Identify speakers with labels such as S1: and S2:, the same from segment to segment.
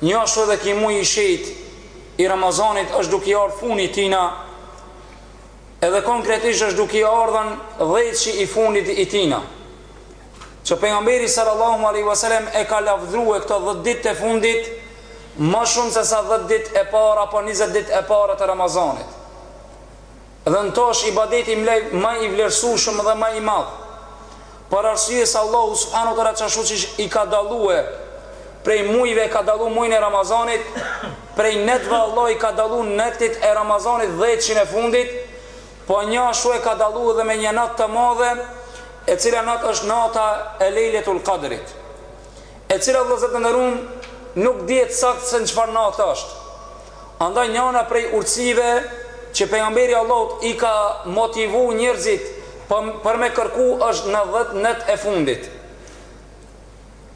S1: Njashtu edhe ky muaj i shenjtë i Ramazanit është duke i ardhë fundi i tina edhe konkretisht është duke i ardhën dhjetëshi i fundit i tina që pejgamberi sallallahu aleyhi wasallam e ka lavdërue këto dhetë ditë të fundit ma shumë se sa dhetë ditë e para apo njëzet ditë e para të Ramazanit Dhe në to është ibadeti ma i vlerësueshëm dhe ma i madh, për arsye se Allahu subhanahu wa ta'ala qashtu si ç'i ka dallue prej mujve e ka dallu mujin e Ramazanit prej netve Allahu i ka dallu netet e Ramazanit dhjetëshin e fundit po njashtu e ka dallu edhe me një natë të madhe e cila natë është nata e lejletul kadrit e cila vëllezër të nderuam nuk dihet saktë se në çfarë natë është Andaj njëna prej urtësive që Pejgamberi i Allahut i ka motivu njerëzit për me kërku është në dhjetë net e fundit.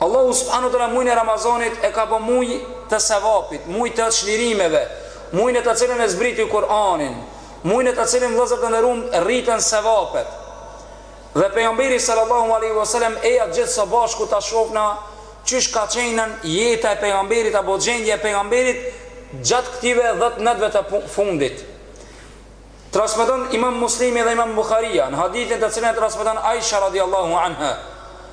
S1: Allahu subhanahu wa taala muajin e Ramazanit e ka bo muaj të sevapit, muaj të shlirimeve, muaj në të cilën e zbriti Kur'anin, muaj në të cilin vëllezër të nderuam rriten sevapet. Dhe Pejgamberi sallallahu alejhi wa sallem eja gjithë së bashku ta shofna qysh ka qenën jeta e Pejgamberit apo gjendja e Pejgamberit gjatë këtive dhjetë netëve të fundit. Transmeton Imam Muslimi dhe Imam Buhariu, në hadithin të cilin e transmeton Aisha radijallahu anha,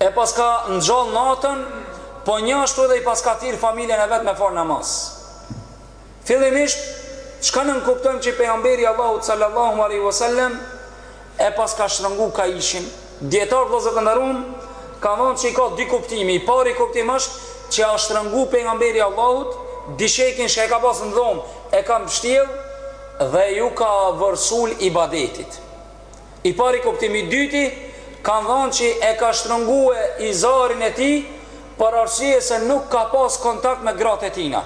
S1: E paska ngjall natën, po njashtu edhe i paska thirr familjen e vet me fal namaz. Fillimisht, çka nënkuptojmë që Pejgamberi i Allahut sallallahu alejhi ve sellem e paska shtrëngu kajshin? Dijetarë vëllezër të nderuam, kanë thanë që i ka dy kuptime. I pari kuptim është që e ka shtrëngu Pejgamberi i Allahut dishekin që e ka pas në dhomë, e ka mbështjellë dhe ju ka vërsul ibadetit. I pari kuptim i dyti kanë thanë qi e ka shtrëngue izarin e tij për arsye se nuk ka pas kontakt me gratë e tina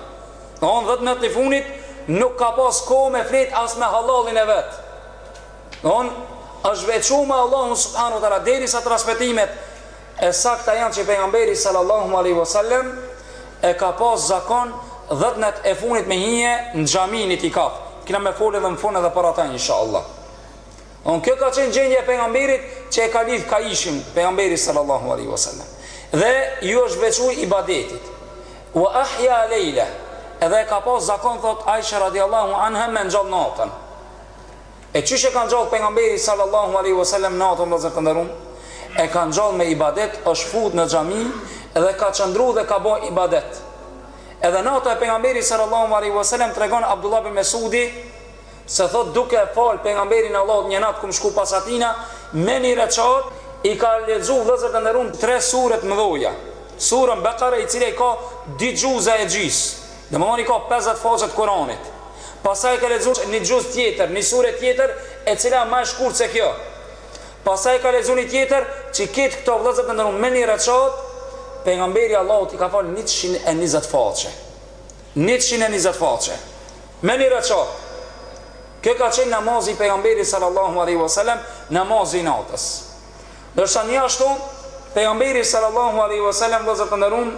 S1: domthon dhetë net e funit nuk ka pas kohë me flet as me hallallin e vet domthon është veçu me Allahun subhanu wa taala derisa transmetimet e sakta janë qi pejgamberi sallallahu alaihi wasallam e ka pas zakon dhetë net e funit me hije në xhamin itikaf kena me fol edhe në fund edhe për ata inshallah Domethënë kjo ka qenë gjendja e pejgamberit që e ka lidh kajshin pejgamberi sallallahu alaihi wasallam. Dhe ju është veçu ibadetit. Wa ahya layla. Edhe ka pas zakon thotë Aisha radiallahu anha me ngjall natën. E qysh e ka ngjall pejgamberi sallallahu alaihi wasallam natën vëllezër të nderum? E ka ngjall me ibadet, është fut në xhami dhe ka qëndru dhe ka ba ibadet. Edhe nata e pejgamberit sallallahu alaihi wasallam tregon Abdullah ibn Mesudi Se thotë duke e falë Pejgamberin e Allahut një natë kum kam shku pas atina me një rekat i ka lexu vëllezër të nderuam tre sure të mëdhoja surën Bekare e cila i ka dy xhuza e gjys domethënë i ka pesëdhjetë faqe të Kuranit pastaj e ka lexu një xhuz tjetër një sure tjetër e cila o më e shkurt se kjo pastaj e ka lexu një tjetër që kejt këto vëllezër të nderuam me një rekat Pejgamberi Allahut i ka falë njëqind e njëzet faqe njëqind e njëzet faqe. Me një rekat. Kjo ka qenë namazi i Pejgamberit sallallahu alaihi wasallam, namazi i natës. Ndërsa një ashtu, Pejgamberi sallallahu alaihi wasallam vëllezër të nderuam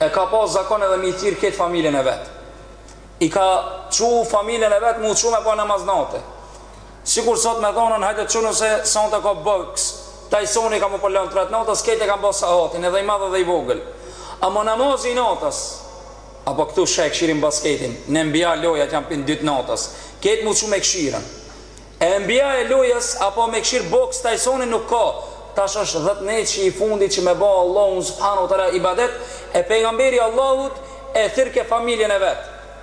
S1: e ka pas zakon edhe mi thirr këtë familjen e vet. I ka çu familjen e vet mu çu me ba namaz natë. Sikur sot me thonën hajde çonu se sonte ka boks, Tajsoni ka mu po n'tre t'natës kejt e kanë bo sahatin edhe i madh edhe i vogël. Amo namazi i natës. Apo këtu që e këshirin basketin, në NBA lojat janë n'dy t'natës. Kejt mu çu me këshirë. E NBA lojën apo me këshirë boks Tajsonin nuk ka, tash është dhetnetshi i fundit që me ba Allahun subhanahu wa taala ibadet e pejgamberi Allahut e thirke familjen e vet.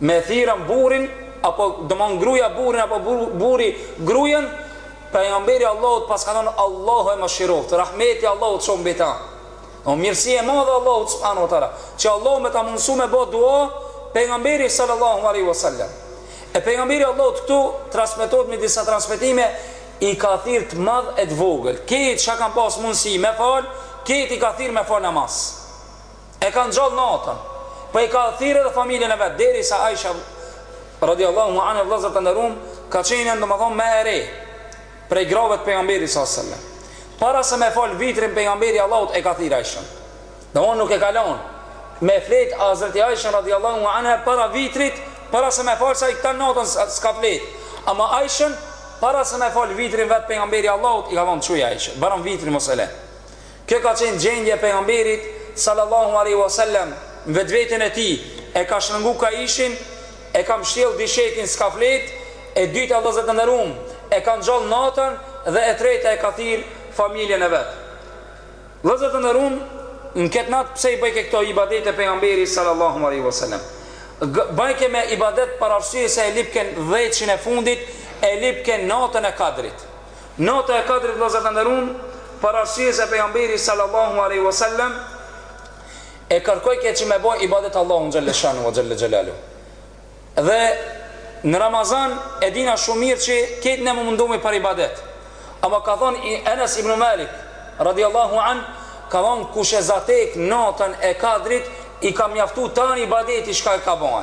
S1: me e thirrë burrin apo domon gruaja burrin apo burri gruan pejgamberi Allahut pas ka thënë Allahu e mëshiroftë rahmeti Allahut qoftë mbi ta o mirësi e madhe Allahut subhanahu wa taala që Allahu me ta mundësu me bë dua pejgamberi sallallahu alaihi wasallam e pejgamberi Allahut këtu transmetohet me disa transmetime i ka thirrë të madh e të vogël kejt çka kanë pas mundësi me fal kejt i ka thirrë me fal namaz E ka ngjallë natën, po e ka thirrë edhe familjen e vet, derisa Aisha radiallahu anha vëllezër të nderuam, ka qenë domethënë më e re prej grave të pejgamberit sallallahu alaihi wasallam. Para se me fal vitrin pejgamberi Allahut e ka thirrë Aishën. Domthonë nuk e ka lënë me flet Hazreti Aisha radiallahu anha para vitrit, para se me fal se ai tan natën s'ka flet. Ama Aishën para se me fal vitrin vet pejgamberi Allahut i ka thënë çu ja Aisha, barem vitrin mos e le. Kjo ka qenë gjendja e Pejgamberit, sallallahu alejhi ue sellem, në vetveten e tij, e ka shtrëngu kajishin, e ka mbshjellë dishetin s'ka fletë, e dyta vëllezër të nderuam, e ka ngjallë natën dhe e treta e ka thirrë familjen e vet. Vëllezër të nderuam, në këtë natë pse i bëjke këto ibadete Pejgamberi, sallallahu alejhi ue sellem? Bëjke më ibadet për arsye se e lipke dhjetëshin e fundit, e lipke natën e Kadrit. Nata e Kadrit vëllezër të nderuar për arsye se Pejgamberi sallallahu alejhi ve sellem e kërkojke që me bo ibadet Allahun xhelle shanu o xhelle xhelalu dhe në Ramazan e dina shumë mirë që kejt ne mundohemi për ibadet ama ka thonë Enes ibn Malik radiallahu anh ka thonë kush e zatek natën e kadrit i ka mjaftu tanë ibadeti shka e ka bo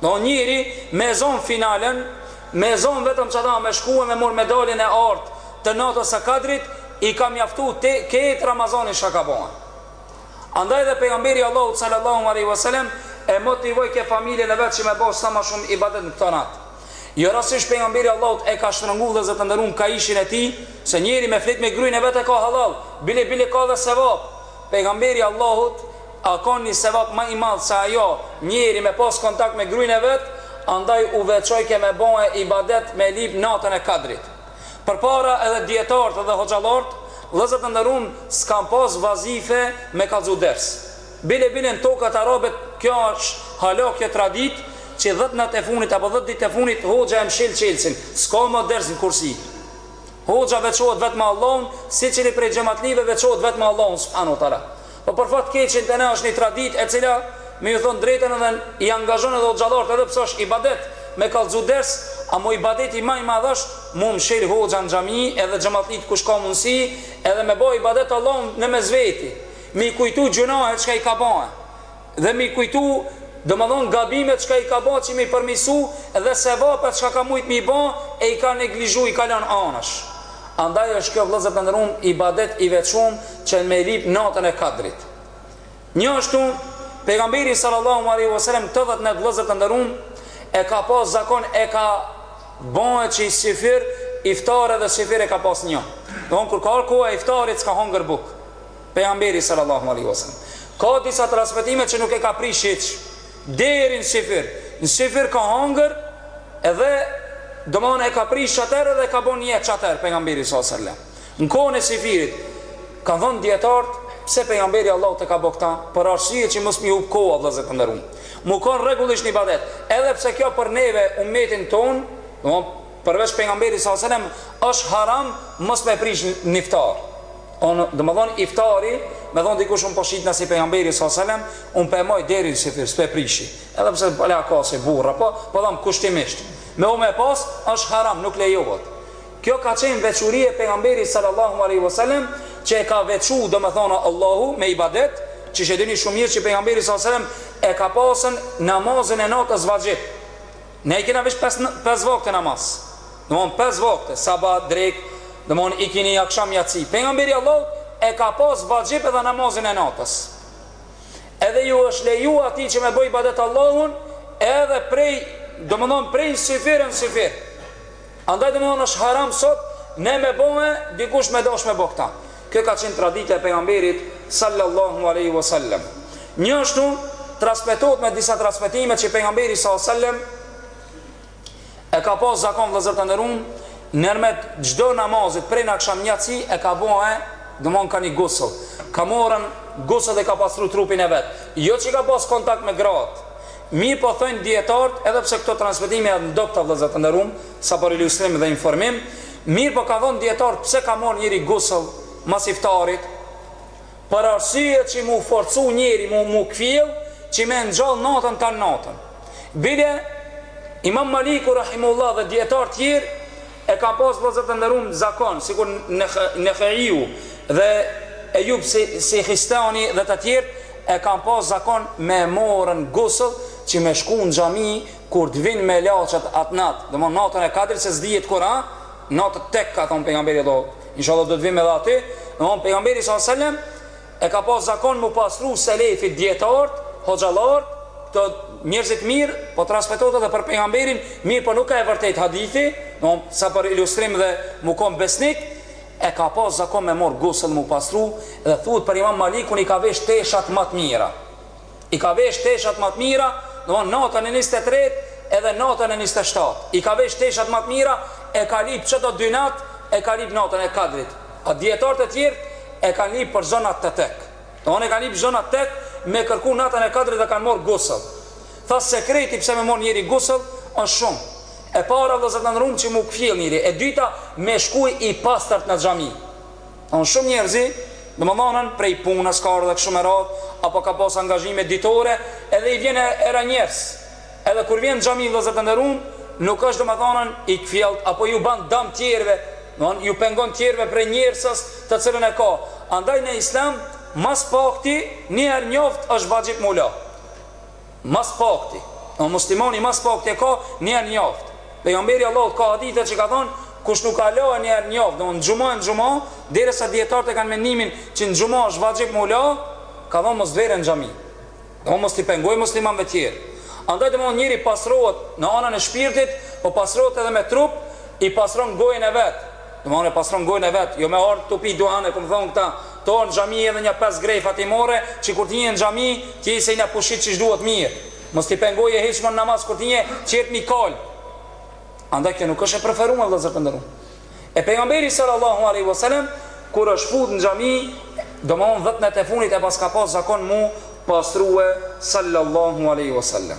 S1: Domthon njeri me e zon finalen, me e zon vetëm qata me shku e me mor medaljen e artë të natës së Kadrit, i ka mjaftu te ketë Ramazani çka ka ba. Andaj dhe Pejgamberi i Allahut sallallahu alejhi ve selem e motivojke familjen e vet që me ba sa ma shumë ibadet në këto natë. Jo rastësisht Pejgamberi i Allahut e ka shtrëngu vëllezër të nderuam kaishin e tij, se njeri me flet me gruin e vet e ka hallall, bile bile ka dhe sevap, Pejgamberi i Allahut, A ka një sevap ma i madh se ajo, njeri me pas kontakt me gruin e vet, andaj u veçojke me ba ibadet me e lip natën e Kadrit. Përpara edhe dijetarët dhe hoxhallarët, vëllezër të nderuam, s'kanë pas vazife me kallxu ders. Bile bile në tokat arabe kjo është hala kjo traditë që dhjetë natë e funit apo dhjetë ditë e funit hoxha e mshel çelësin, s'ka ma ders në kursi. Hoxha veçohet vetë me Allahun, secili prej xhematlive veçohet vetë me Allahun subhanahu wa taala. Po për fat të keqin te ne është një traditë e cila, me ju thënë drejtën edhe i angazhon edhe hoxhallarët edhe pse është ibadet me kallxu ders, amo ibadeti ma i madh është mu mshel hoxha në xhami edhe xhematlitë kush ka mundësi edhe me ba ibadet Allahun në mes veti, me i kujtu gjunahet çka i ka ba. Dhe mi kujtu, domethënë gabimet çka i ka ba që mi përmisu dhe sevapet çka ka mujt mi ba e i ka neglizhu i ka lan anash. Andaj është kjo vëllezër të nderuam ibadet i veçum që me lip natën e kadrit. Njashtu Pejgamberi sallallahu alejhi ve selem të dhët net vëllezër të nderuam e ka pas zakon e ka ba që i sifir iftar edhe sifir e ka pas njo. Domethënë kur ka ardhur koha e iftarit s'ka hangër buk. Pejgamberi sallallahu alejhi ve sellem. Ka disa transmetime që nuk e ka prish hiç deri në sifir. Në sifir ka hangër dhe domethënë e ka prish atëherë dhe ka bo nijet qatëherë pejgamberi sallallahu alejhi ve sellem. Në kohën e sifirit kanë thënë dietart pse pejgamberi Allahut e ka bë këtë për arsye që mos mi hup koha vëllezër të nderuam. Mu kon rregullisht në ibadet, edhe pse kjo për neve ummetin ton, domethënë përveç pejgamberit sallallahu alejhi ve sellem është haram mos me prish në iftar. Unë, domethonë, iftari, me thonë dikush unë po shitna si pejgamberi sallallahu alaihi wasallam, unë pe moj deri në sifir, s'pe prishi. Edhe pse pale a ka asi burra, po, po thamë kushtimisht. Me u me pas, është haram, nuk lejohet. Kjo ka qenë veçuri e pejgamberit sallallahu alaihi wasallam që e ka veçu, domethonë, Allahu me ibadet, që veç e dini shumë mirë që pejgamberi sallallahu alaihi wasallam e ka pasën namazin e natës vaxhib. Ne i kena veç pesë vakte namaz. Domthon pesë vakte, saba, drekë, domthon ikini, aksham, jaci. Pejgamberi i Allahut e ka pas vaxhib edhe namazin e natës. Edhe ju është leju atij që me bëj ibadet Allahun edhe prej, domthon prej syfir në syfir. Andaj domethënë është haram sot ne me bo e dikush me dashtë me bo këta. Kjo ka qenë traditë e Pejgamberit sallallahu alejhi wa sallam. Njështu transmetohet në disa transmetime që Pejgamberi sallallahu alejhi wa sallam e ka pas zakon vëllezër të nderuam nërmet çdo namazit prej në akşam njatësi e ka bo e domon ka një gusëll ka morën gusëll dhe ka pastru trupin e vet jo që ka pas kontakt me gratë Mirëpo thojnë dijetarët, edhe pse këto transmetime janë të dobëta vëllezër të nderuam, sa për ilustrim dhe informim, mirëpo kanë thënë dijetarët pse ka marrë njëri gusl mas iftarit, për arsye që mu forcu njëri mu mu kthjell që me e ngjall natën, tan natën. Bile Imam Maliku rahimehullah dhe dijetarë tjerë E kanë pas vëllezër të nderuar zakon, sikur Neheiu dhe Ejub Sihtijani dhe të tjerë, e kanë pas zakon me morën gusëll që me shku në xhami kur të vijnë melaçët atë natë, domon natën e Kadrit se s'dihet kur â, netët tek ka thonë pejgamberi do, inshallah do të vijmë edhe aty, domon pejgamberi sallallahu alejhi wasallam, E ka pas zakon mu pastru selefi dietart hoxhallart këto njerzit mir po transmetohet edhe për pejgamberin mir po nuk a e vërtet hadithi domthon sa për ilustrim dhe mu kon besnik e ka pas zakon me mor gusl mu pastru dhe thuhet për imam malikun i ka vesh teshat ma të mira I ka vesh teshat më të mira, do të natën e 23-të edhe natën e 27. I ka vesh teshat më të mira, e ka lyp qato dy net, e ka lyp natën e Kadrit. A dietar të tjerë e kanë lyp nëpër netët tek. Domon e kanë lyp n'netët tek me kërku natën e Kadrit dhe kanë marr gusëll. Tha sekreti pse me marr njëri gusëll është shumë. E para vëllezër të ndërum që mu kthjell njëri, e dyta me shku i pastërt në xhami. Shumë njerëz, domethënë prej punës ka ardhur e kështu me radhë, apo ka pas angazhime ditore, edhe i vjen era djersë, edhe kur vjen në xhami vëllezër të nderuam, nuk është domethënë i kthjelltë apo iu bën dëm tjerëve, domethënë iu pengon tjerëve prej djersës të cilën e ka, andaj në Islam mas pakti një herë n'javë është vaxhib me u la. Mas pakti, o muslimani mas pakti e ka një herë n'javë. Pejgamberi i Allahut ka hadithe që ka thënë, kush nuk u la një herë n'javë, domthonë në xhuma e në xhuma, derisa dijetarët e kanë mendimin që në xhuma është vaxhib me u la, ka thënë mos t'vjen në xhami. Domthonë mos ti pengojë muslimanëve tjerë. Andaj domthonë njëri pastrohet në anën e shpirtit, po pastrohet edhe me trup, i pastron gojën e vet. Domthon e pastron gojën e vet, jo me ardh tu pi duhan e ku me thon këta, ta n'xhami edhe nja pesë grejfa i merr që kur të hyn në xhami të je se i na pushit çish duhet mirë, mos t'i pengojë hiç mo në namaz kur të hyn qet mi kal. Andaj kjo nuk është e preferume vëllezër të nderuar. E pejgamberi sallallahu alaihi wasallam kur është fut në xhami, domthon 10 net e fundit e paska pas zakon mu pastrue sallallahu alaihi wasallam.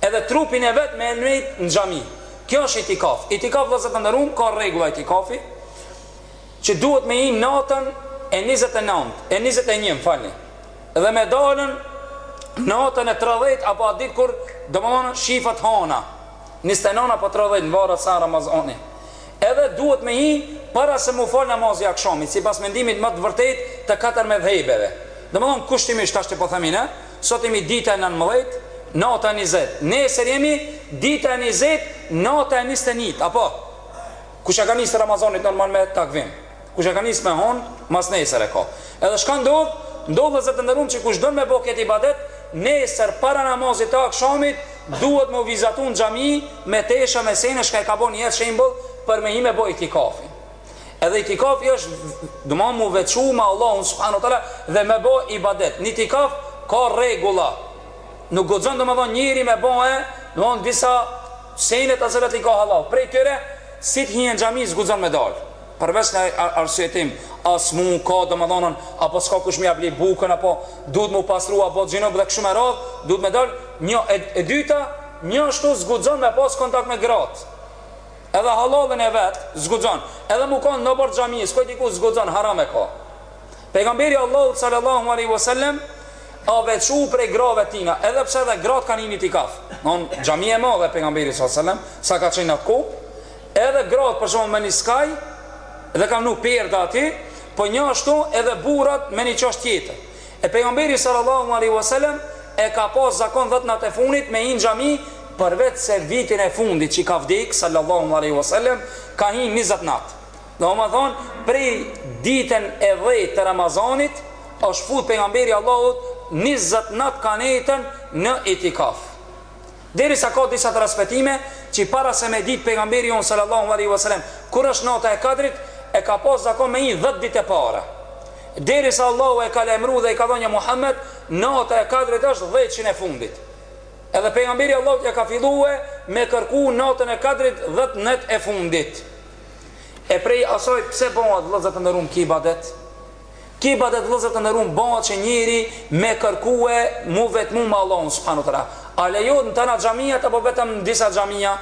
S1: edhe trupin e vet me e nejt në xhami. Kjo është itikaf. Itikaf vëllezër të nderuam ka rregulla itikafi që duhet me hi natën e 29, e 21, më falni. Dhe me dal natën e 30 apo atë ditë kur domethënë shifet hona. 29 apo 30 nvaret sa Ramazani. Edhe duhet me hi para se mu fal namazi i akşamit, sipas mendimit më të vërtetë të katër medhhebeve. Domethënë kushtimisht tash që po themi ne, Sot jemi dita e nëntëmbëdhjetë, nata e njëzet. Nesër jemi dita e njëzet, nata e njëzet e njëtë, apo? Kush e ka nisë Ramazanin normal me takvim? Kush e ka nisë me honë, mas nesër e ka. Edhe çka ndodh? Ndodh vëllezër të nderuam që kush don me bo këtë ibadet, nesër para namazit të akshamit duhet me u vizatu në xhami me tesha me sene çka e ka bo njerë për shembull me hi me bo itikafin. Edhe itikafi është domethënë mu veçu me Allahun subhanahu wa taala dhe me bë ibadet. N'itikaf ka rregulla. Nuk guxon domethënë njëri me bo, domthon disa sene të cilat i ka halal. Prej tyre si të hin n'xhami s'guxon me dal. Përveç në arsyetim, nëse nuk ka domethënë apo s'ka kush me ia bli bukën apo duhet mu pastru apo xhunub dhe kështu me radhë, duhet me dal. Një e, e dyta, një ashtu s'guxon me pas kontakt me gratë. Edhe hallallin e vet s'guxon. Edhe mu kon n'oborr t'xhamisë, qosh diku s'guxon haram e ka. Pejgamberi Allahut sallallahu alaihi wasallam u veçu prej grave tina, edhe pse edhe gratë kanë hi n'itikaf. U kon xhami e madhe pejgamberi sallallahu alaihi wasallam, sa ka qenë atëherë, edhe gratë për shembull me një skaj dhe kanë vnu perde aty, po një ashtu edhe burrat me një qosh tjetër. E Pejgamberi sallallahu alejhi ua selem e ka pas zakon dhjetë netë e funit me hi në xhami përveç se vitin e fundit që ka vdek sallallahu alejhi ua selem ka hi njëzet natë domethënë prej ditën e dhjetë të ramazanit është fut Pejgamberi Allahut njëzet natë ka nejt në itikaf Derisa ka disa transmetime që para se me dit Pejgamberi jonë sal-Allahu alejhi ue selem kur është nata e Kadrit e ka pas zakon me hi dhjetë ditë e para derisa Allahu e ka lajmru dhe i ka thënë ja Muhammed nata e Kadrit është dhjetëshin e fundit edhe Pejgamberi Allahut ja ka fillue me kërku natën e Kadrit dhjetë net e fundit e prej asaj pse bëhet vëllezër të nderuam ky ibadet Ky ibadet vëllezër të nderuar bëhet që njëri me kërkue mu vetmu me Allahun subhanehu ue teala A lejohet në tana xhamiat apo vetëm në disa xhamia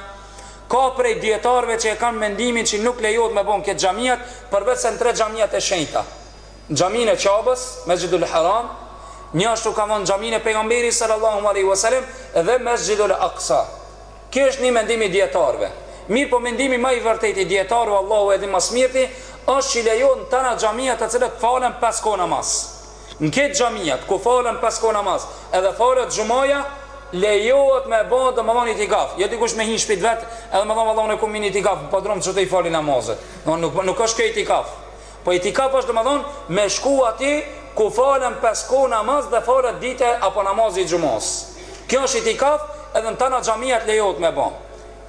S1: Ka prej dijetarëve që e kanë mendimin që nuk lejohet me bo në këto xhamiat Përveç se në tre xhamiat e shenjta Në xhamin e qabës, mesxhidul haram Një ashtu kanë thonë në xhamin e pejgamberit sallallahu alaihi wasallam Dhe mesxhidul aksa Ky është ni mendim i dijetarëve. Mirpo mendimi më i vërtetë i dijetarëve Allahu e di ma s'miri, është që i lejohet në tana xhamiat te cilat falen pesë kohë namaz. Në këto xhamiat ku falen pesë kohë namaz edhe falet xhumaja, lejohet me ba domethënë itikaf. Jo dikush me hi në shpi të vet edhe me thanë valla unë kom hi në itikaf, në podrum do t'i fali namazet. Domethënë nuk nuk është kjo itikaf. Po itikaf është domethënë me shku aty ku falen pesë kohë namaz dhe falet dita apo namazi i xhumasë. Kjo është itikaf edhe në tana xhamiat lejohet me ba.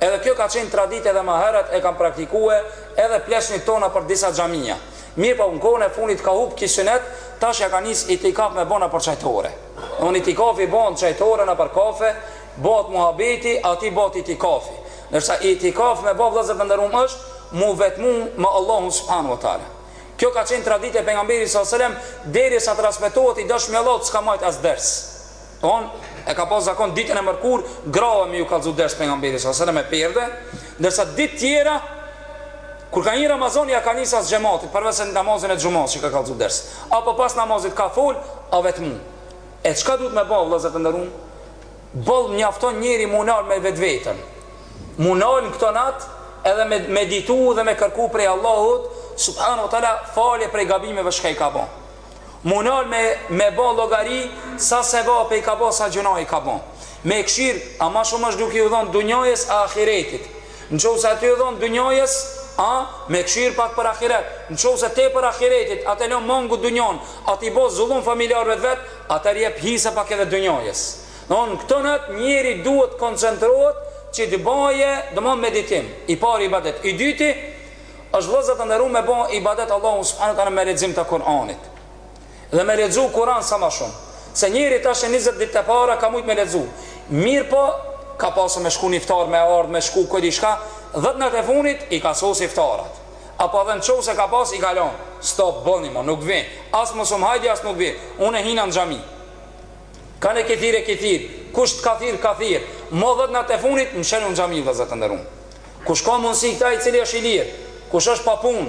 S1: Edhe kjo ka qenë traditë edhe ma herët e kanë praktikue edhe pleqnit tonë nëpër disa xhamia. Mirëpo në kohën e fundit ka hup ky synet tash ja kanë nis itikaf me ba nëpër qajtore. Domethënë itikafi bëhet në qajtore nëpër kafe Bëhet muhabeti aty bëhet itikafi. Ndërsa itikaf me ba vëllezër të nderuam është mu vetmu me Allahun subhanu e teala. Kjo ka qenë traditë e pejgamberit alejhi selam derisa transmetohet i dashmi i Allahut s'ka majt as ders. Domthon e ka pas zakon ditën e mërkurë grave me ju kallxu ders pejgamberi alejhi selam me perde, ndërsa ditë tjera kur ka hi Ramazani ja ka nis as xhematit përveçse në namazin e xhumasë që ka kallxu ders. Apo pas namazit ka fol a vetmu. E çka duhet me ba vëllezër të nderuam? Boll mjafton njeri mu nal me vetveten. Mu nal në këto natë edhe me meditu dhe me kërku prej Allahut subhanahu wa taala falje prej gabimeve çka i ka ba. Mu nal me me ba llogari sa sevape i ka ba sa gjunahe i ka ba. Me e kqyr, a ma shumë asht duke ju dhon dunjajes a ahiretit. Nëqofse a ti dhon dunjajës, a, me kqyr pak për ahiret. Nëqofse tepër ahiretit, a t'e lë mangut dunjan, a t'i bo zullum familjarëve të vet, atëherë jep hise pak edhe dunjajës. Domthon në këto net njeri duhet të koncentrohet që të baje, domthon meditim, i pari ibadet, i dyti, është vëllezër të nderuar me ba ibadet Allahut subhanu teala me lexim të Kur'anit. Dhe me lexu Kuran sa ma shumë Se njeri tash e njëzet ditët e para ka mujtë me lexu Mirëpo ka pas me shku n'iftar me ardhë me shku kujt dishka Dhjetë natë e funit i ka sos iftarat Apo edhe në qoftë se ka pas i ka lanë Stop bëni mo nuk vin As mos m'hajdeni as nuk vin Une hina në xhami Kana ke thirr e ke thirr Kush të ka thirr ka thirr Mo dhjetë natë e funit me shënu në xhami vëllezër të nderum Kush ka mundësi ka ai i cili është i lirë Kush është pa punë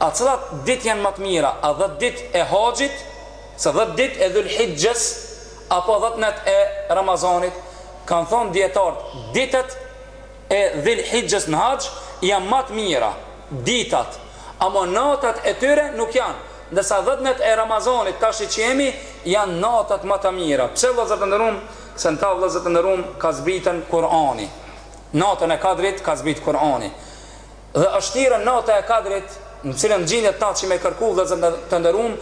S1: A cilat ditë janë ma të mira, a dhjetë ditë e haxhit, se dhjetë ditë e Dhul-Hixhes, apo dhjetë net e Ramazanit? Kanë thënë dijetarët, ditët e Dhil-Hixhes në haxh janë ma të mira, ditët, ama natët e tyre nuk janë, ndërsa dhjetë net e Ramazanit tashi që jemi janë natët ma të mira. Pse vëllezër të nderuam? Se në ta vëllezër të nderuam ka zbrit edhe Kur'ani. Natën e Kadrit ka zbrit Kur'ani. Dhe është thirrë Nata e Kadrit, në cilën gjinet ta që me kërku vëllezër të nderuam,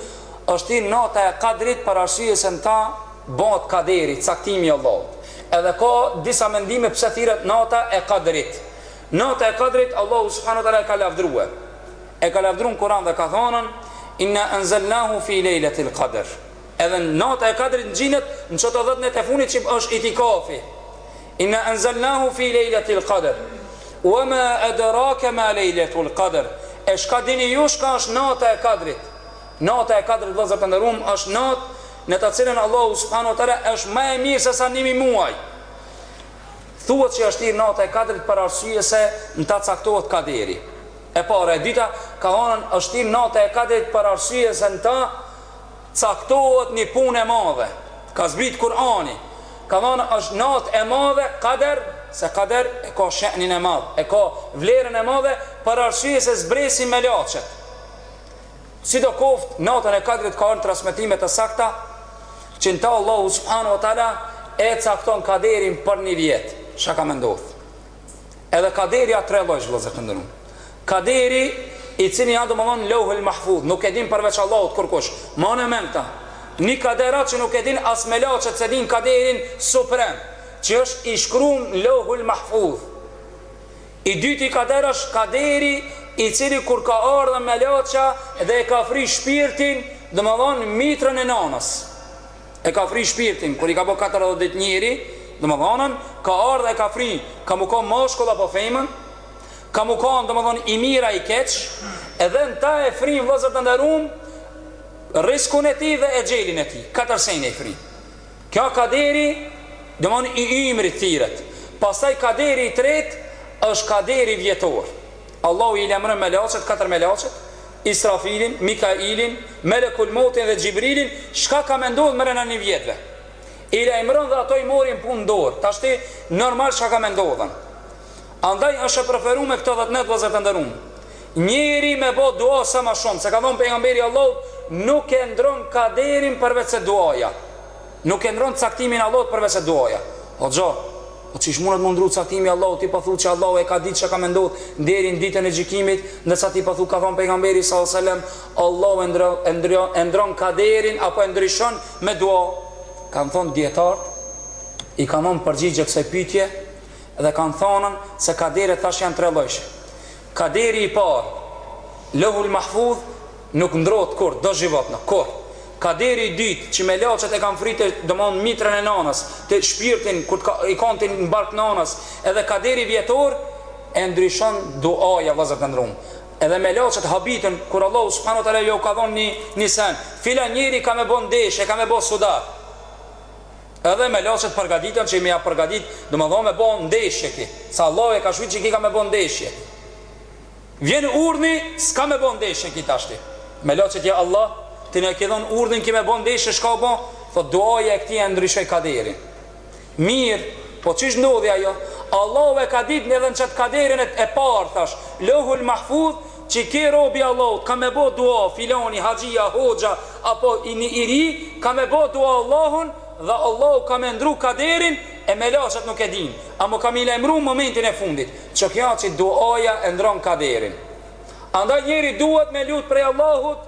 S1: është thirrë Nata e Kadrit për arsye se në ta bëhet kaderi, caktimi i Allahut. Edhe ka disa mendime pse thirret Nata e Kadrit. Nata e Kadrit Allahu subhanu wa taala e ka lavdrue. E ka lavdru në Kur'an dhe ka thanën, Inna anzalnahu fi lejletil Qadr. Edhe Nata e Kadrit gjinet në qëto dhjetë net e fundit që është itikafi. Inna anzalnahu fi lejlatil qadr wama adrake ma lejlatul qadr E çka dini ju çka është nata e Kadrit? Nata e Kadrit, vëllezër të nderuam, është natë në të cilën Allahu subhanahu wa taala është më e mirë se sa një mijë muaj. Thuhet se është thirr nata e Kadrit për arsye se në ta caktohet Kaderi. E para, e dyta, kan thanën është thirr nata e Kadrit për arsye se në ta Caktohet një punë e madhe, ka zbrit Kur'ani, ka thënë është natë e madhe Kader, se Kader e ka shenin e madh, e ka vlerën e madhe për arsye se zbresin melaçet. Sidoqoftë, natën e Kadrit ka ardhën transmetime të sakta që në të Allahu subhanahu wa ta'ala e cakton Kaderin për një vjet, çka ka me ndodhë. Edhe kaderi a tre llojsh vëllazër të nderum. Kaderi i cili â domethan Lauhul Mahfuz, nuk e din përveç Allahut kurkush. Mbane n'men ta. Një kader â që nuk e din as melaçja s'e din kaderin suprem, që është i shkruar në Lauhul Mahfuz. I dyti kader është kaderi i cili kur ka ardhën melaçja dhe e ka fri shpirtin, domethan mitrën e nanës. E ka fri shpirtin, kur i ka bo katërdhjetë ditë njeri, domethënën, ka ardhë e ka fri, ka mu kon mashkull apo femën, ka mu kon, domethënë, i mirë a i keq, edhe në ta e frijnë vëllezër të nderuam, rrizkun e tij dhe exhelin e tij, katër sene i frijnë. Ky â kaderi, domethënë, i ymrit thirret. Pastaj kaderi i tretë është kaderi vjetor. Allahu i lajmëron melaçet, katër melaçet, Israfilin, Mikailin, Melekul Mautin dhe Xhibrilin, çka ka me ndodhë mrena një vjetëve. I lajmëron dhe ato i morrin punët në dorë, tashti normal çka ka me ndodhën. Andaj është e preferume këto dhjetë net vëllezër të nderumë, njeri me bo dua sa ma shumë, se ka thonë Pejgamberi i Allahut, nuk e ndron kaderin përveçse duaja. Nuk e ndrron caktimin e Allahut përveç se duaja. Hoxha, po qysh munet mu ndrru caktimi i Allahut ti po thu që Allahu e ka ditë çka ka me ndodh deri në ditën e gjykimit, ndërsa ti po thu ka than pejgamberi sallallahu alejhi ve sellem Allahu e ndrron e ndrron e ndrron kaderin apo e ndryshon me dua. Kan than dijetarët i kan dhën përgjigje kësaj pytje dhe kan thanën se kaderet tash jan tre llojshe. Kaderi i par, Lohul Mahfudh Nuk ndrrohet kurrë, dozhivotna, kurrë. Kaderi i dytë, që melaçet e kanë fri te, domthonë mitrën e nanës, të shpirtin, kur ke kanë ti në bark të nanës, edhe kaderi vjetor, e ndryshon duaja, vëllezër të nderum. Edhe melaçet habiten, kur Allahu subhanu wa ta'ala jau ka dhon ni, ni sen, filan njeri ka me bo ndeshje, e ka me bo sudar, edhe melaçet përgatiten që me ja përgatit, domethënë me bo ndeshje ki, se Allahu e ka shkrujt që ki ka me bo ndeshje. Vjen urdhni ska me bo ndeshje ki tashti melaçet ja Allah ti na e ki dhon urdhën ki me bo ndeshje shka u bo thot duaja e këtij e ndryshoi kaderin mirpo qysh ndodhi ajo Allahu e ka dit edhe n'qat kaderin e e par thash lohul mahfudh që ki rob i Allahut ka me bo dua filani haxhija hoxha apo i ni i ri ka me bo dua Allahun dhe Allahu ka me ndru kaderin e melaçet nuk e din amo ka mi lajmru momentin e fundit Qe kjo çi duaja e ndron kaderin andaj njeri duhet me lut prej Allahut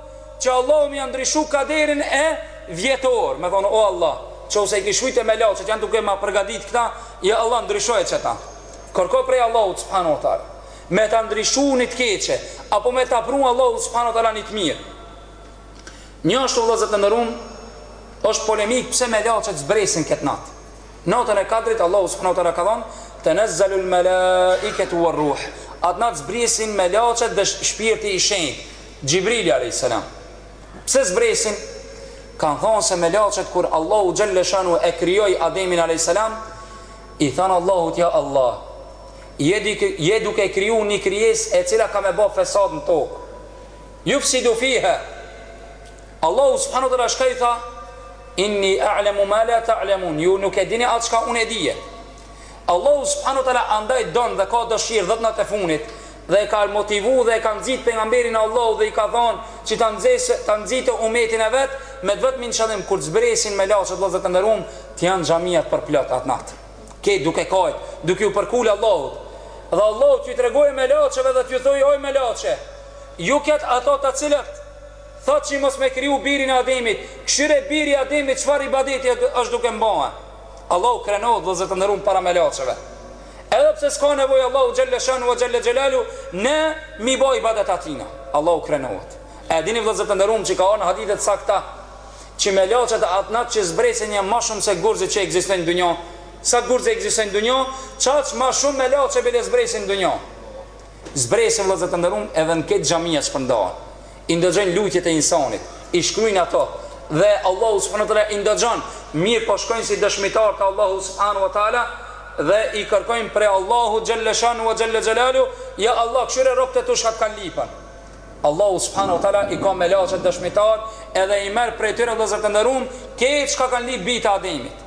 S1: që Allahu mja ndryshu kaderin e vjetor me thonë o Allah qose i ki shkrujt e melaçet janë duke ma përgadit kta ja Allah ndryshoje qita kërko prej Allahut subhanu wa ta'ala me ta ndryshu një të keqe apo me ta pru Allahu subhanu wa ta'ala një të mir njëashtu vëllezër të nderum është polemik pse melaçet zbresin këtë nat Natën e Kadrit Allahu subhanahu wa taala ka thënë: "Tenezzalu l-malaikatu war-ruh." Atë natë zbresin melaçet dhe shpirti i shenjtë, Xhibrili alejhi selam. Pse zbresin? Kanë thënë se melaçet kur Allahu xhelle shanu e krijoi Ademin alejhi selam, i thanë Allahut ja Allah, je, je duke kriju një krijesë e cila ka me bë fesad në tokë. Yufsidu fiha. Allahu subhanahu wa taala shka i tha inni a'lamu ma la ta'lamun ju nuk e dini atë çka unë e di e Allahu subhanahu wa taala andaj don dhe ka dëshirë 10 natë e funit dhe e ka motivu dhe e ka nxit pejgamberin Allahu dhe i ka thonë që ta nxesë ta nxitë umetin e vet me vetëm me ni qëllim kur zbresin melaçet vëllezër të nderuam të janë xhamiat përplot atë natë ke duke kajt duke ju përkul Allahut dhe Allahu t'ju tregojë melaçeve dhe t'ju thojë oj melaçe ju ketë ato të cilët Thatë çi mos me kriju birin e Ademit, këqyre biri i Ademit çfarë ibadeti është duke m'ba. Allahu krenohet vëllezër të nderuam para melaçeve. Edhe pse s'ka nevojë Allahu xhelle shanu ve xhelle xhelalu ne mi ba ibadet atina. Allahu krenohet. A dini vëllezër të nderuam që ka ardhë në hadithe të sakta që melaçet atë natë që zbresin janë ma shumë se gurzit që ekzistojnë në dunja, sa gurzi ekzistojnë në dunja, çaq ma shumë melaçe bile zbresin në dunja. Zbresin vëllezër të nderumë edhe në ketë xhamia shpërndahen i ndëgjojnë lutjet e insanit i shkrujnë ato dhe Allahu subhanu teala i ndëgjon mirëpo shkojnë si dëshmitar të Allahu subhanu wa teala dhe i kërkojnë prej Allahu xhelle shanu wa xhelle xhelalu ja Allah këshqyre robt e tu shka të kanë lipë Allahu subhanu wa teala i ka melaqet dëshmitar edhe i merr prej tyre vëllezër të nderumë ketë shka kanë lipë bijtë e Ademit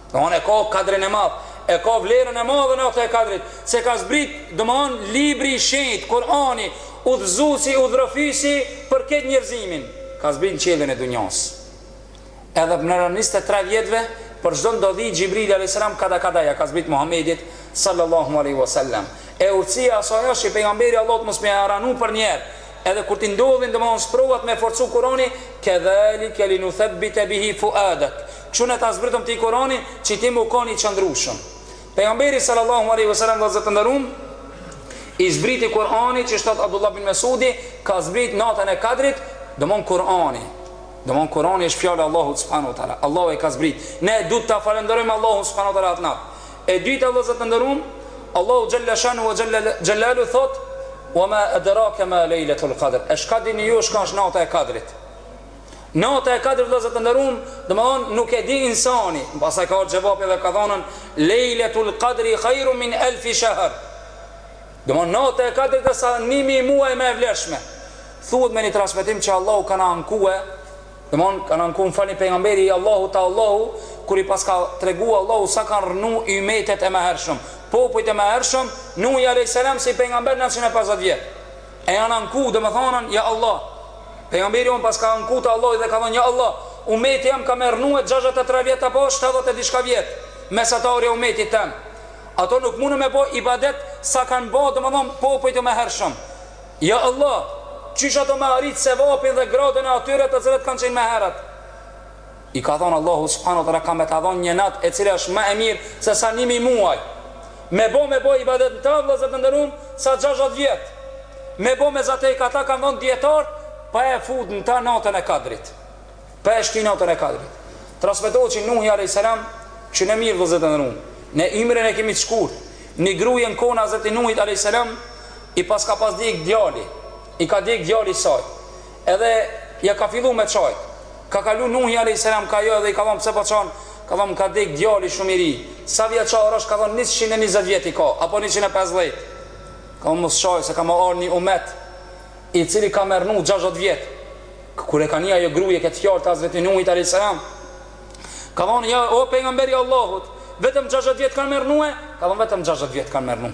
S1: Domthon e ka kadrin e madh, e ka vlerën e madhe nata e kadrit, se ka zbrit, domthon libri i shenjtë, Kur'ani, udhëzuesi, udhërrëfyesi për këtë njerëzimin, ka zbrit në qiellin e dunjas. Edhe përbrenda njëzet e tre vjetëve, për çdo ndodhi Xhibrili alejhi selam kada kada ja ka zbrit Muhamedit sallallahu alejhi wa sallam. E urtësia e asaj është që pejgamberi i Allahut mos më ia ranu për një herë, edhe kur t'i ndodhin domthon sprovat me forcu Kur'ani, kedhalike linuthabbita bihi fuadak. Kështu ne ta zbritëm ti Kur'anin që ti me kon i qëndrushëm. Pejgamberi sallallahu alejhi ve selam vëllezër të nderum i zbriti Kur'ani qysh thot Abdullah bin Mesudi ka zbrit natën e Kadrit, domon Kur'ani. Domon Kur'ani është fjalë e Allahut subhanahu wa taala. Allahu e ka zbrit. Ne duhet ta falënderojmë Allahun subhanahu wa taala atë natë. E dyta vëllezër të nderum, Allahu xhalla shanu wa xhalla xhalalu thot: "Wa ma adraka ma lejlatul qadr." A çka dini ju çka është nata e Kadrit? Nata e Kadrit vëllezër të nderuam, domethënë nuk e di insani, pastaj ka ardhur xhevapi dhe ka thënë Lejletul Qadri khairun min alfi shahr. Domethënë nata e Kadrit është sa një mijë muaj më e vlefshme. Thuhet me një transmetim që Allahu kanë ankue, domethënë kanë anku më falni pejgamberi i Allahut te Allahu kur i paska treguar Allahu sa kanë rrënu ymetet e mëhershëm, popujt e mëhershëm, Nuhi alejhi selam si pejgamber nëntëqind e pesëdhjetë vjet. E janë anku domethanë, ja Allah. Pejgamberi jonë paska anku te Allahu dhe ka thanë, ja Allah, umeti jem ka me rrnue 63 vjetë apo 70 e dishka vjetë, mesatarja e umetit tem. Ato nuk munden me bo ibadet sa kanë bo domethanë popujt e mëhershëm. Ja Allah, qysh ato me arrit sevapin dhe gradën e atyre të cilët kanë qenë më herët. I ka thënë Allahu subhanahu wa taala kam me ta dhënë një natë e cila është më e mirë se sa një mijë muaj. Me bo me bo ibadet në ta vëllezër të nderuam sa gjashtëdhjetë vjet. Me bo mëzat e këta kanë thënë dijetarët pa e fut në ta natën e kadrit. Pa e shti natën e kadrit. Transmetohet që Nuhi alejhi selam që në mirë vëllezër të nderuam. Ne ymrin e kemi të shkurt. Një gruje në kohën e Hazreti Nuhit alejhi selam i paska pas dek djali. I ka dek djali i saj. Edhe ja ka fillu me qajt. Ka kalu Nuhi alejhi selam kah ajo edhe i ka thon pse po qan, ka thon më ka dek djali shum i ri, sa vjeçar është ka thon njëqind e njëzet vjet i ka, apo njëqind e pesëdhjetë, ka thon mos qaj se ka me ardh nji umet i cili ka me rrnu gjashtëdhjetë vjet, kur e ka ni ajo gruje kët fjalë të hazreti Nuhit alejhi selam, ka thon ja o pejgamber i Allahut, vetëm gjashtëdhjetë vjet kan me rrnue, ka thon vetëm gjashtëdhjetë vjet kan me rrnu.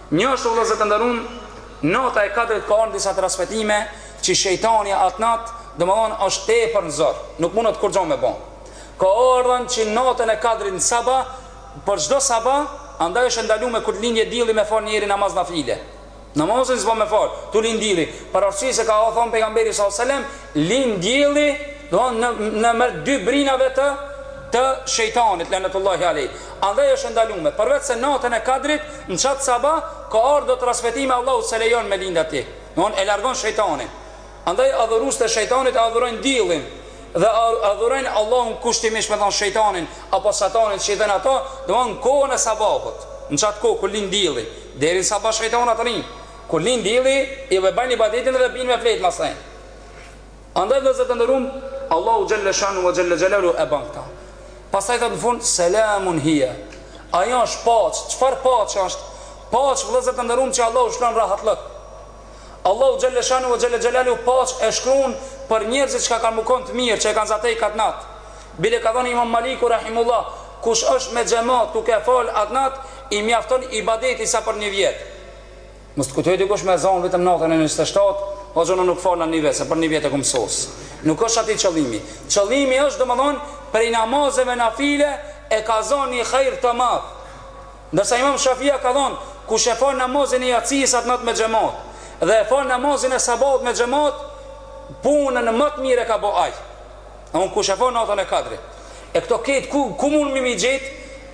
S1: Njashtu vëllezër të nderumë nata e kadrit ka ardh disa transmetime që shejtani atë natë domethënë është tepër në zor nuk mundet kurgjo me ba ka ardh që natën e kadrit në sabah për çdo sabah andaj është e ndalume kur të lind dielli me fal njeri namaz nafile namazin sban me fal tu lind dielli për arsye se ka thonë pejgamberi sallallahu alejhi wasallam lind dielli domethënë në mes dy brinave të të shejtanit lanetullahi alejhi Andaj është e ndalume, përveç se natën e Kadrit, në çat sabah, ka ardh do transmetime Allahu s'e lejon me lind atij. Domthon e largon shejtanin. Andaj adhurust e shejtanit e adhurojnë diellin dhe e adhurojnë Allahun kushtimisht me thon shejtanin apo satanin ç'i thojnë ata, domthon në kohën e sabahut, në çat kohë kur lind dielli, deri në sabah shejtanat rrinë. Kur lind dielli, i dhe bajnë ibadetin dhe bin me flet mas thejn. Andaj vëllezër të nderum Allahu xhelle shanu ve xhelle xhelalu e ban këta. Pastaj thot në fund selamun hije. Ajo është paqë, çfarë paqë është? Paqë vëllezër të nderum që Allahu shkruan rahatllëk. Allahu xhelle shanu ve xhelle xhelalu paqë e shkruan për njerëzit çka kanë me kon të mirë që e kanë zatet kat nat. Bile ka thënë Imam Maliku rahimullah, kush është me xhemat duke fal at nat, i mjafton ibadeti sa për një vjet. Mos të kujtojë dikush me e zan vetëm natën e njëzet e shtatë, hoxhë unë nuk fal në një vit, sa për një vjet e kum sos. Nuk është aty qëllimi. Qëllimi është, domethënë, prej namazeve nafile e ka zan një exhr të madh. Ndërsa Imam Shafija ka thënë, kush e fal namazin e jacijës atë natë me xhemat, dhe e fal namazin e sabahut me xhemat, punën më të mirë e ka bë ai. Domthon kush e fal natën e Kadrit. E këto net ku ku mundemi mi gjet?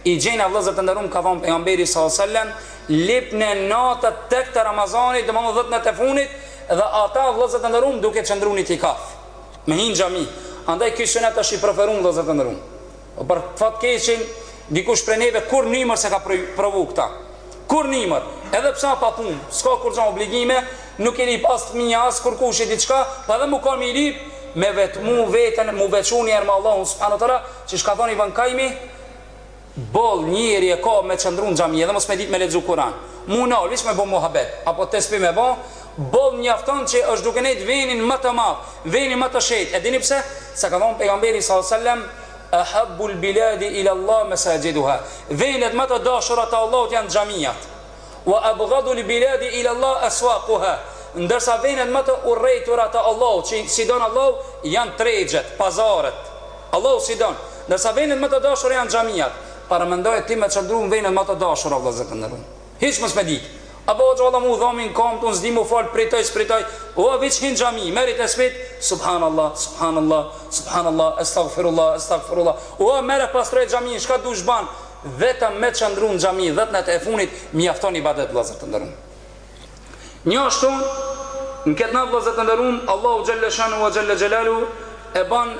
S1: I gjejmë a vëllezër të nderum ka thënë pejgamberi sa o selem lipne netët tek të ramazanit domethënë dhjetë netët e funit dhe ata vëllezër të nderum duke qëndru në itikaf me hi në xhami andaj ky sunet është i preferum vëllezër të nderum po për fat të keq dikush prej neve kurr në ymër s'e ka provu këta kurr në ymër edhe pse a pa punë ska kurgja obligime nuk i lip as thmija as kurkushi diçka po edhe mu ka mi lip me vetmu veten mu veçu njeri me Allahun subhanehu ve teala që shka tha Ibn Kajimi Boll njeri e ka me qëndru në xhami edhe mos me dit me lexu Kuran. Mu nal, hiç me bo muhabet, apo tespi me ba, boll mjafton qe është duke nejt n'venin ma të madh, venin ma të shejt, e dini pse? Se ka than pejgamberi sallallahu alejhi wasallam, Ahabbul biladi ila Allah masajiduha, Venet ma të dashura te Allahut jan xhamiat. Wa abghadu l'biladi ila Allah aswaquha, Ndërsa vendet më të urrejtura te Allahu, që s'i don Allahu, janë tregjet, pazaret. Allahu s'i don. Ndërsa vendet më të dashura janë xhamiat. Paramendoje ti me qëndru në vendet më të dashura o vëllezër të nderuar. Hiç mos me ditë. A po hoxhë mu dhamin kamtë, unë s'di mu fal, pritoj, s'pritoj. O veç hi në xhami, merri tesbitë, Subhanallah, Subhanallah, Subhanallah, Estagfirullah, Estagfirullah. O merre pastroje xhaminë, çka dush ban. Vetëm me qëndru në xhami dhjetë net e funit mjafton ibadet vëllezër të nderuam. Njëashtu në këtë natë vëllezër të nderuam Allahu xhelle shanu wa xhelle xhelalu e ban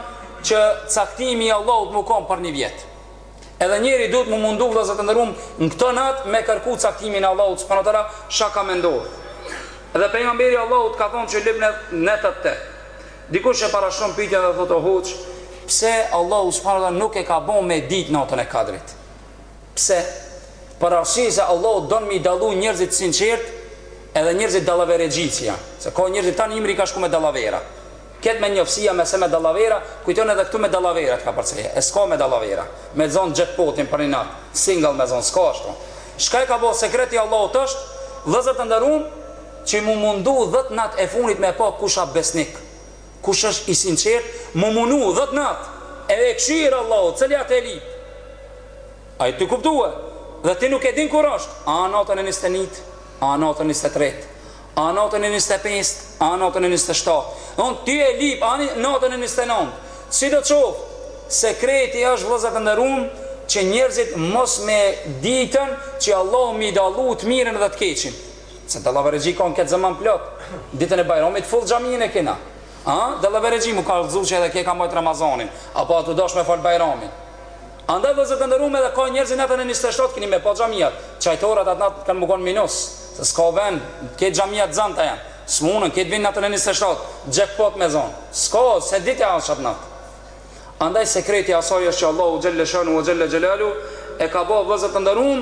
S1: që caktimi i Allahut mu kon për një vjet. Edhe njëri duhet mu mundu vëllezër të nderuam në këtë natë me kërku caktimin e Allahut subhanahu wa taala çka ka me ndodh. Dhe pejgamberi Allahut ka thonë që lypne netët te Dikush e parashtron pyetjen dhe thotë o hoxh, pse Allahu subhanahu wa taala nuk e ka ba me ditë natën e Kadrit? Pse? Për arsye se Allahu don me i dallu njerëzit e sinqertë edhe njerëzit dallaverexhi që janë, se ka njerëz tanë ymri i ka shku me dallavera. Qetë me njofsia me se me dallavera, kujton edhe këtu me dallavera po ka për xhaja, e s'ka me dallavera, me zon xhekpotin për ni natë, single me zon, s'ka ashtu. Çka e ka ba sekreti i Allahut është, vëllezër të nderuam, që mu mundu dhjetë nat e funit me pa kush a besnik kush është i sinqert mu mundu dhjetë nat edhe e kqyr Allahu cili e lip a je tu kuptu dhe ti nuk e din kur është a natën e njëzet e nit a natën e njëzet e tret a natën e njëzet e pest a natën e njëzet e shtat don ti e lip a natën e njëzet e nënt si do qoft sekreti është vëllezër të nderum që njerzit mos me dijt që Allahu mi dallu të mirën dhe të keqin Se dallaverexhi ka në ketë zaman plot. Ditën e Bajramit full xhaminë e kena. A? Dallaverexhi mu ka udhëzu që edhe ke ka mbajt Ramazanin, apo atu dush me fal Bajramin. Andaj vëllezër të nderuam edhe ka njerëz qi natën e njëzet e shtatë kini me pa xhamiat. Çajtorat atë natë kanë mu kon minus, se ska vend, qetë xhamiat të zanta janë. Smunen, qetë vijnë natën e njëzet e shtatë, xhekpot me zon. Ska, se din ti as qat natë. Andaj sekreti i asaj është që Allahu xhelle shanuhu ve xhelle xhelaluhu e ka ba vëllezër të nderuam,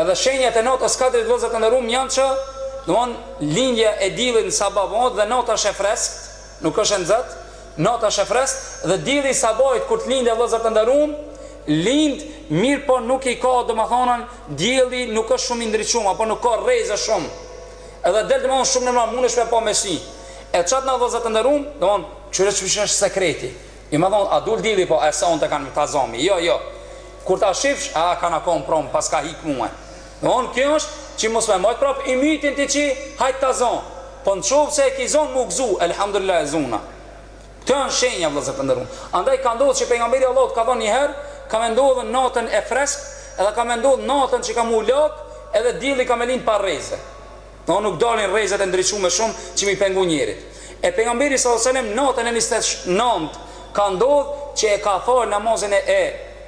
S1: Edhe shenjat e natës së Kadrit vëllezër të nderuam janë që domthon lindja e diellit në sabah bëhet dhe nata është e freskët, nuk është e nxehtë, nata është e freskët dhe dielli i sabahit kur të lindë vëllezër të nderuam lind mirëpo nuk i ka domethënë dielli nuk është shumë i ndriçuar apo nuk ka rreze shumë edhe del domethënë shumë normal mundesh me pa me sy e qat natë vëllezër të nderuam domthon qyresh është sekreti Domethonë, a dul dielli po e sonte kam me ta zan, jo, jo. Kur ta shifsh, a ka kon pram, paska hik mu. Domthon kjo është që mos me majt prap ymytin ti që hajt ta za. Po në qoftë se e ki za mu gëzu, elhamdulilah e zuna. Këto janë shenja vëllezër të nderuar. Andaj ka ndodhur që pejgamberi i Allahut ka thënë një herë, ka me ndodhur në natën e freskët, edhe ka me ndodhur natën që ka mu lagë, edhe dielli ka me lindë pa rreze. Po nuk dalin rrezet e ndriçume shumë që me i pengu njerit. E Pejgamberi sallallahu alejhi ve sellem natën e njëzet e nëntë ka ndodh që e ka fal namazin e e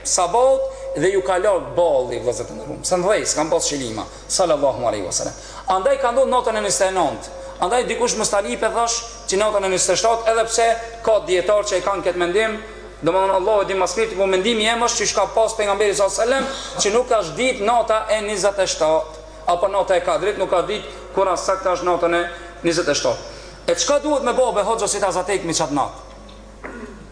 S1: sabahut dhe ju ka lag balli vëllezër të nderuam. Se ndhej, s'kanë pas qilima. Sallallahu alejhi ve sellem. Andaj ka ndodh natën e njëzet e nëntë. Andaj dikush mos ta lyp veç që natën e njëzet e shtatë edhe pse ka dijetar që e kanë këtë mendim, domethënë Allahu e di mas mirti, po mendimi jem është qysh ka pas Pejgamberi sallallahu alejhi ve sellem që nuk e ka ditë nata e njëzet e shtatë. Apo nata e kadrit nuk e ka ditë kur asht saktë asht natën e njëzet e shtatë e çka duhet me ba be hoxhë si ta zatekim qatë natë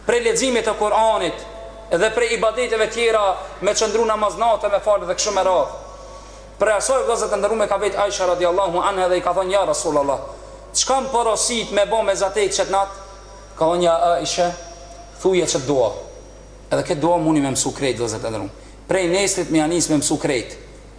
S1: prej leximit të Kur'anit dhe prej ibadeteve tjera me qëndru namaz nate me falë dhe kështu me radhë prej asaj vëllezër të nderuam e ka vet Aisha radiallahu anha dhe i ka thonë ja Rasulullah çka më porosit me ba me e zatek qëtë natë ka thonë ja Aisha thuje qëtë dua edhe këtë dua muni me mësu krejt vëllezër të nderuam prej nesrit me ja nis me mësu krejt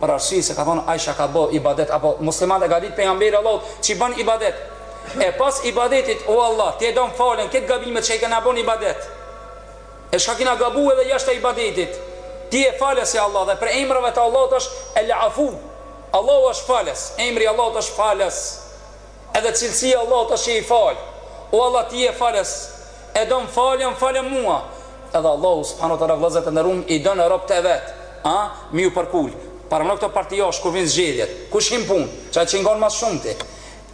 S1: për arsye se ka thënë Aisha ka bë ibadet apo muslimanët e ka ditë pejgamberi Allahut që bën ibadet e pas ibadetit o Allah ti e don faljen këto gabimet që i kena bën n'ibadet e çka kena gabu edhe jashtë ibadetit ti je falës o Allah dhe prej emrave të Allahut është el afu Allahu është falës emri i Allahut është falës Edhe cilësia e Allahut është që i fal. O Allah ti je falës, e don faljen, fale mua. Edhe Allahu subhanu teala vëllezër të nderuam i don robët e vet, a, me ju përkul. Paramendo këta partiashët kur vijnë zgjedhjet, kush hin n'punë, qaj që ngan mas shumti.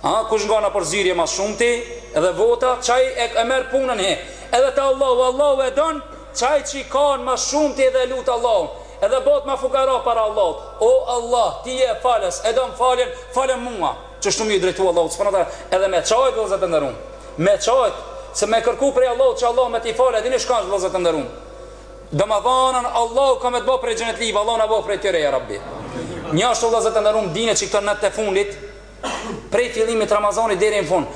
S1: A, kush ngan nëpër zyre mas shumti dhe vota, qaj e merr punën he. Edhe te Allahu, Allahu e don qaj që kan mas shumti dhe e lut Allahun, edhe bëhet ma fukara para Allahut. O Allah ti je falës, e don faljen, fale mua. Qështu me ju drejtu Allahut subhanahu wa taala edhe me qajt vëllezër të nderuam. Me qajt se me kërku prej Allahut që Allah me t'i falë, e dini çka është vëllezër të nderuam. Domethënë Allahu ka me të bo prej xhenetlive, Allahu na boft prej tyre ya Rabbi. Njashtu vëllezër të nderuam dine që këto net të fundit prej fillimit të Ramazanit deri në fund.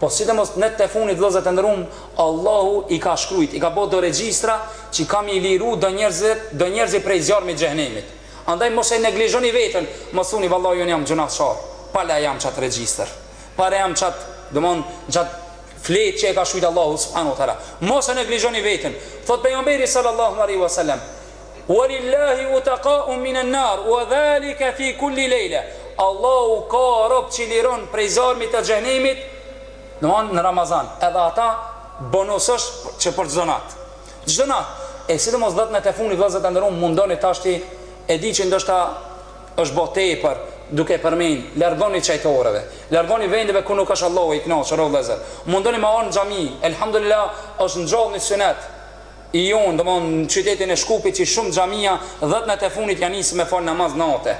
S1: Po sidomos net e funit vëllezër të nderuam, Allahu i ka shkruajt, i ka bërë do regjistra që ka me i liru do njerëzit, do njerëzit prej zjarmit të xhehnemit. Andaj mos e neglizhoni veten, mos thoni vallahi unë jam gjynahqar, palë a jam n'qat regjistër, palë a jam n'qat, domthon qat fletë që e ka shkrujt Allahu subhanu wa taala. Mos e neglizhoni veten. Thot pejgamberi sallallahu alejhi wa sallam, Wa lillahi utaqa'un min an-nar wa dhalika fi kulli lejla. Allahu ka rob që i liron prej zarmit të xhehenemit, domthon në Ramazan, edhe ata bonus osht që për çdo natë. Çdo natë, e sidomos dhjetë netë e fundit vëllezër të nderuam mundoni tashti e di që ndoshta është bo tepër duke përmend, largoni çajtoreve, largoni vendeve ku nuk është Allahu i kënaqur o vëllezër, mundoni me ardh në xhami, elhamdulilah është ngjall një sunet i jonë, domthon në qytetin e Shkupit që shumë xhamia dhjetë netë e fundit janë nisur me fal namaz nate,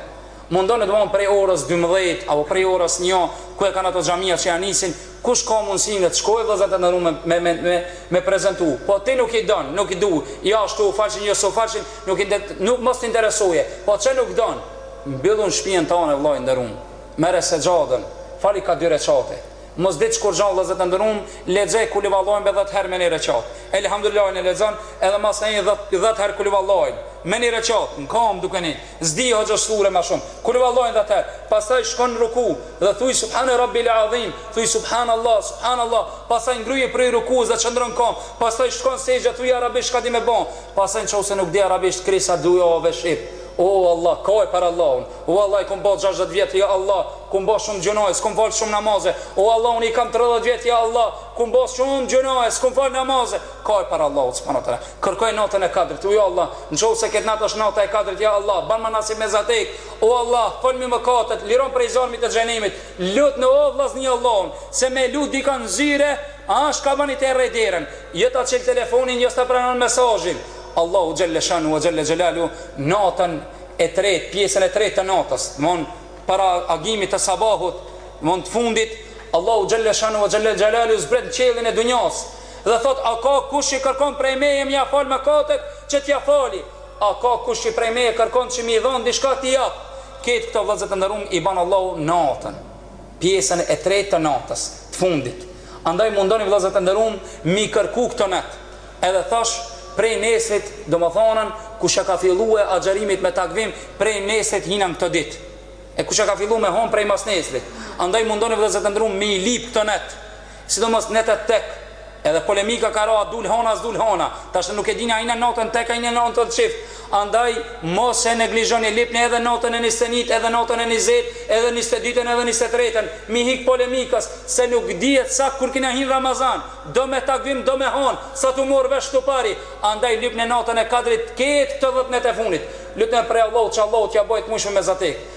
S1: Mundonu të vonë prej orës dymbëdhjetë apo prej orës një ku e kanë ato xhamia që ja nisin kush ka mundësi me të shkojë vëllezër të nderuar me me me me me prezantu po ti nuk i don nuk i du ja ashtu u falshin jo su falshin nuk i nde nuk mos të interesojë po nëse nuk don mbyllu n'shpien tane vëlla i nderuar merre sexhadën fali ka dy reqate mos dish kurgja vëllezër të nderuar lexo kulhuvallahin be dhjetë herë me ni reqat elhamdulillahin e lexon edhe masanej dhjetë dhjetë herë kulhuvallahin me ni reqat në kamë duke ni S'di hoxhë sure ma shumë. Kulhuvallahin dhjetë herë, pastaj shko në ruku dhe thuj Subhane Rabbil Adhim, thuj Subhanallah, Subhanallah, pastaj ngriju prej rukuës dhe qëndro në kamë, pastaj shko në sexhde thuj arabisht çka di me ba, pastaj nëse nuk di arabisht krisja dua, O Allah, kaj para Allahut, O Allah i kom ba gjashtëdhjetë vjet ja Allah, kom ba shumë gjunahe, s'kom fal shumë namaze, O Allah unë i kam tridhjetë vjet ja Allah, kom ba shumë gjunahe, s'kom fal namaze, Kaj para Allahut subhanu teala. Kërkoje natën e kadrit, thuj o Allah, nqofse ketë natë është nata e kadrit, ja Allah, banma nasip me zatet, o Allah, falmi mëkatet, lirom prej zarmit të xhehenemit, lutne o vllazni Allahun, se me lut dikan në zyre, aa çka bani te rreh derën, jo s'ta çel telefonin, jo sta pranon mesazhin, Allahu xhelle shanuhu wa xhelle xhelaluhu, natën e tretë, pjesën e tretë të natës, domthon para agimit të sabahut, domthon të fundit, Allahu xhelle shanuhu wa xhelle xhelaluhu zbret në qiellin e dunjas, Dhe thotë, A ka kush që kërkon prej meje m'ia falë mëkatet, që t'ia fal? A ka kush që prej meje kërkon që m'i dhanë diçka t'i jap? Këto këto vëllezër të nderuar i bën Allahu natën, pjesën e tretë të natës, të fundit. Andaj mundoni vëllezër të nderuar m'i kërku këto net. Edhe thash, prej nesrit, domethënë, kush e ka fillue agjërimit me takvim, prej nesrit hina n'këto ditë. E kush e ka fillu me hanë prej masnesrit. Andaj mundoni vëllezër të nderuar m'i lip këto net. Sidomos netët tek edhe polemika ka ra a dul hona sdul hona tash nuk e dini a jena natën tek a jena natën çift andaj mos e neglizhoni lipni edhe natën e njëzet e njëtë edhe natën e njëzet edhe njëzet e dytën edhe njëzet e tretën mi hik polemikës se nuk dihet sa kur kina hin ramazan do me takvim do me hanë s'a tu marr vesh tupani andaj lypne natën e kadrit këto dhjetë net e funit lutemi prej Allahut që Allahu t'ja boj t'munshme me zatek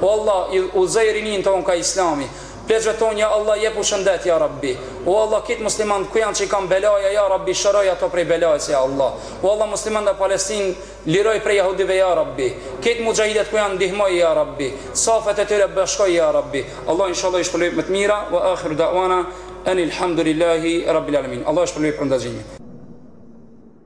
S1: O Allah idh udhzoj rinin tonë ka islami pleqve tonë ja Allah jepu shëndet ja rabbi o Allah krejt muslimant ku janë që i kanë belaja ja rabbi shëroj ato prej belajës ja Allah o Allah muslimant në Palestinë liroj prej jahudive ja rabbi krejt muxhahidet ku janë ndihmoj ja rabbi safet e tyre bashkoj ja rabbi Allah inshallah ju shpërbleft me të mira wa akhir da'wana anil hamdulillahi rabbil alamin Allah ju shpërbleft për ndëgjim.